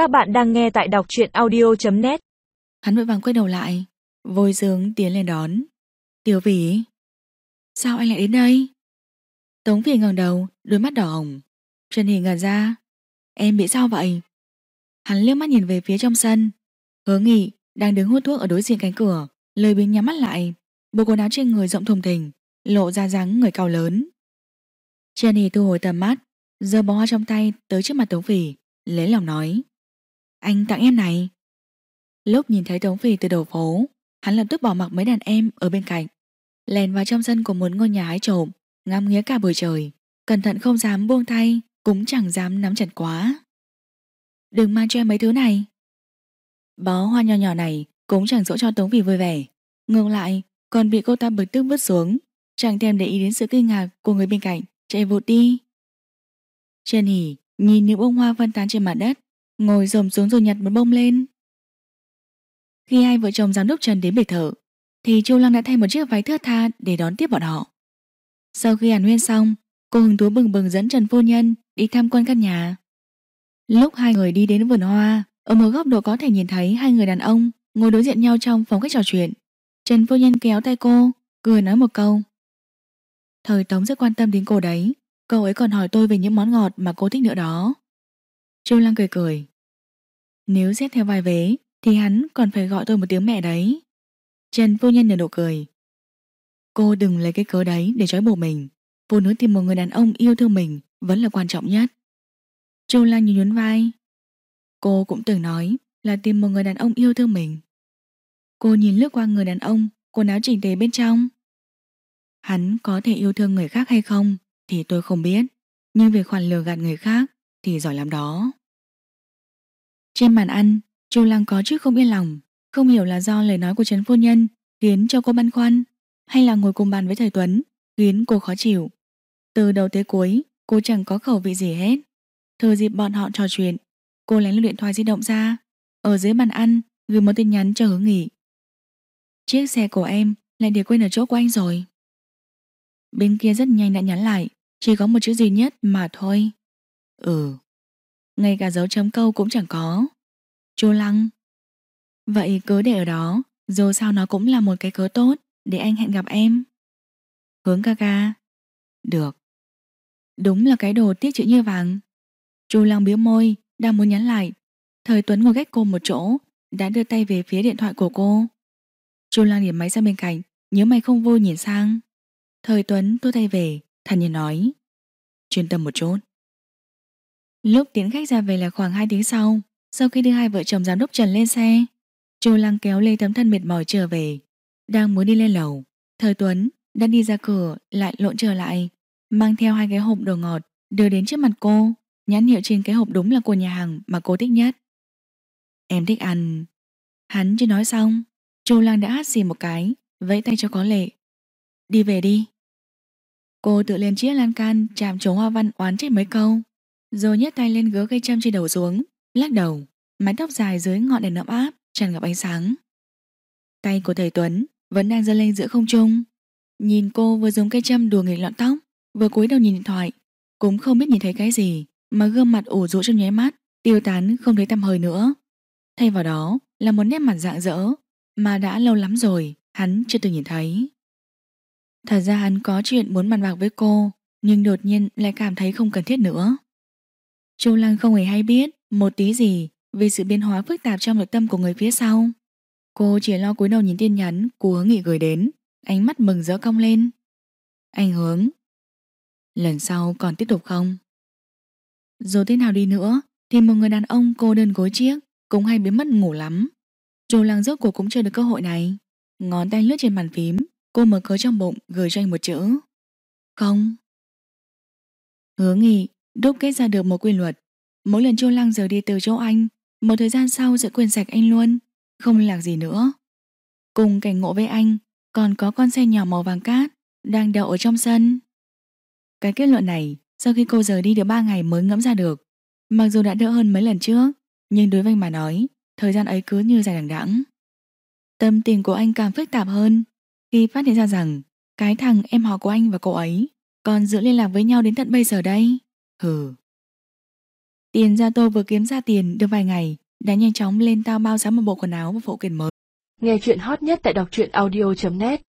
Các bạn đang nghe tại đọc truyện audio.net Hắn vội vàng quay đầu lại, Vôi dướng tiến lên đón. Tiểu vĩ, Sao anh lại đến đây? Tống Phi ngẩng đầu, Đôi mắt đỏ hồng Trần Hỷ ngẩn ra. Em bị sao vậy? Hắn liếc mắt nhìn về phía trong sân. Hứa nghị đang đứng hút thuốc ở đối diện cánh cửa Lời biến nhắm mắt lại. Bộ quần áo trên người rộng thùng thình, Lộ ra dáng người cao lớn. Trần Hỷ thu hồi tầm mắt giờ bó hoa trong tay tới trước mặt Tống Phỉ Lấy lòng nói anh tặng em này. Lúc nhìn thấy Tống phi từ đầu phố, Hắn lập tức bỏ mặc mấy đàn em ở bên cạnh, Lèn vào trong sân của một ngôi nhà hái trộm, Ngắm nghía cả buổi trời, Cẩn thận không dám buông tay, Cũng chẳng dám nắm chặt quá. Đừng mang cho em mấy thứ này. Bó hoa nhỏ nhỏ này Cũng chẳng dỗ cho Tống phi vui vẻ. Ngược lại, còn bị cô ta bực tức vứt xuống, Chẳng thèm để ý đến sự kinh ngạc của người bên cạnh, Chạy vụt đi. Trần Hỷ nhìn những bông hoa phân tán trên mặt đất Ngồi rồm xuống rồi nhặt một bông lên. Khi hai vợ chồng giám đốc Trần đến biệt thự, Thì Chu Lăng đã thay một chiếc váy thướt tha Để đón tiếp bọn họ. Sau khi hàn huyên xong, Cô hứng thú bừng bừng dẫn Trần Phu Nhân Đi tham quan căn nhà. Lúc hai người đi đến vườn hoa, Ở một góc độ có thể nhìn thấy hai người đàn ông Ngồi đối diện nhau trong phòng khách trò chuyện. Trần Phu Nhân kéo tay cô, Cười nói một câu. Thời Tống rất quan tâm đến cô đấy. Cậu ấy còn hỏi tôi về những món ngọt mà cô thích nữa đó. Châu Lăng cười cười. Nếu xét theo vai vế Thì hắn còn phải gọi tôi một tiếng mẹ đấy. Trần phu nhân nở nụ cười. Cô đừng lấy cái cớ đấy để trói buộc mình. Phụ nữ tìm một người đàn ông yêu thương mình Vẫn là quan trọng nhất. Châu Lăng như nhún vai. Cô cũng từng nói là tìm một người đàn ông yêu thương mình. Cô nhìn lướt qua người đàn ông Quần áo chỉnh tề bên trong. Hắn có thể yêu thương người khác hay không thì tôi không biết, nhưng về khoản lừa gạt người khác thì giỏi lắm đó. Trên bàn ăn, Chu Lăng có chút không yên lòng, không hiểu là do lời nói của Trấn Phu Nhân khiến cho cô băn khoăn, hay là ngồi cùng bàn với thầy Tuấn khiến cô khó chịu. Từ đầu tới cuối, cô chẳng có khẩu vị gì hết. Thừa dịp bọn họ trò chuyện, cô lấy điện thoại di động ra, ở dưới bàn ăn gửi một tin nhắn cho hướng nghỉ. Chiếc xe của em lại để quên ở chỗ của anh rồi. Bên kia rất nhanh đã nhắn lại chỉ có một chữ duy nhất mà thôi Ừ. Ngay cả dấu chấm câu cũng chẳng có. Chu Lăng. Vậy cứ để ở đó, Dù sao nó cũng là một cái cớ tốt, Để anh hẹn gặp em. Hướng ca ca. Được. Đúng là cái đồ tiếc chữ như vàng. Chu Lăng biếu môi, Đang muốn nhắn lại. Thời Tuấn ngồi cách cô một chỗ, Đã đưa tay về phía điện thoại của cô. Chu Lăng điểm máy sang bên cạnh, Nhớ mày không vui nhìn sang. Thời Tuấn tua tay về, Thản nhiên nói. Chuyên tâm một chút. Lúc tiến khách ra về là khoảng 2 tiếng sau Sau khi đưa hai vợ chồng giám đốc Trần lên xe, Chu Lăng kéo Lê Tấm Thân mệt mỏi trở về, Đang muốn đi lên lầu. Thời Tuấn đã đi ra cửa, Lại lộn trở lại, Mang theo hai cái hộp đồ ngọt, Đưa đến trước mặt cô, Nhãn hiệu trên cái hộp đúng là của nhà hàng mà cô thích nhất. Em thích ăn. Hắn chưa nói xong, Chu Lăng đã hát xì một cái, Vẫy tay cho có lệ. Đi về đi. Cô tự lên chiếc lan can chạm chỗ hoa văn oán trách mấy câu. Rồi nhét tay lên gỡ cây châm trên đầu xuống, Lắc đầu, Mái tóc dài dưới ngọn đèn ấm áp, tràn ngập ánh sáng. Tay của thầy Tuấn Vẫn đang giơ lên giữa không trung. Nhìn cô vừa dùng cây châm đùa nghịch lọn tóc, Vừa cúi đầu nhìn điện thoại, Cũng không biết nhìn thấy cái gì, Mà gương mặt ủ rũ trong nháy mắt, Tiêu tán không thấy tăm hơi nữa. Thay vào đó là một nét mặt dạng dỡ Mà đã lâu lắm rồi, Hắn chưa từng nhìn thấy. Thật ra hắn có chuyện muốn bàn bạc với cô, Nhưng đột nhiên lại cảm thấy không cần thiết nữa. Chu Lăng không hề hay biết Một tí gì Về sự biến hóa phức tạp trong nội tâm của người phía sau. Cô chỉ lo cúi đầu nhìn tin nhắn Của hướng nghị gửi đến, Ánh mắt mừng rỡ cong lên. Anh hướng, Lần sau còn tiếp tục không? Dù thế nào đi nữa, Thì một người đàn ông cô đơn gối chiếc Cũng hay biến mất ngủ lắm. Chu Lăng rốt cuộc cũng chưa được cơ hội này. Ngón tay lướt trên bàn phím, Cô mở cớ trong bụng gửi cho anh một chữ. Không. Hứa nghị đúc kết ra được một quy luật. Mỗi lần Chu Lăng rời đi từ chỗ anh, Một thời gian sau sẽ quên sạch anh luôn, Không liên lạc gì nữa. Cùng cảnh ngộ với anh, Còn có con xe nhỏ màu vàng cát Đang đậu ở trong sân. Cái kết luận này, Sau khi cô rời đi được 3 ngày mới ngẫm ra được. Mặc dù đã đỡ hơn mấy lần trước, Nhưng đối với anh mà nói, Thời gian ấy cứ như dài đằng đẵng. Tâm tình của anh càng phức tạp hơn khi phát hiện ra rằng cái thằng em họ của anh và cô ấy còn giữ liên lạc với nhau đến tận bây giờ đây. Hừ. Tiền Gia Tô vừa kiếm ra tiền, được vài ngày, đã nhanh chóng lên tao bao giá một bộ quần áo và phụ kiện mới. Nghe chuyện hot nhất tại đọc truyện audio.net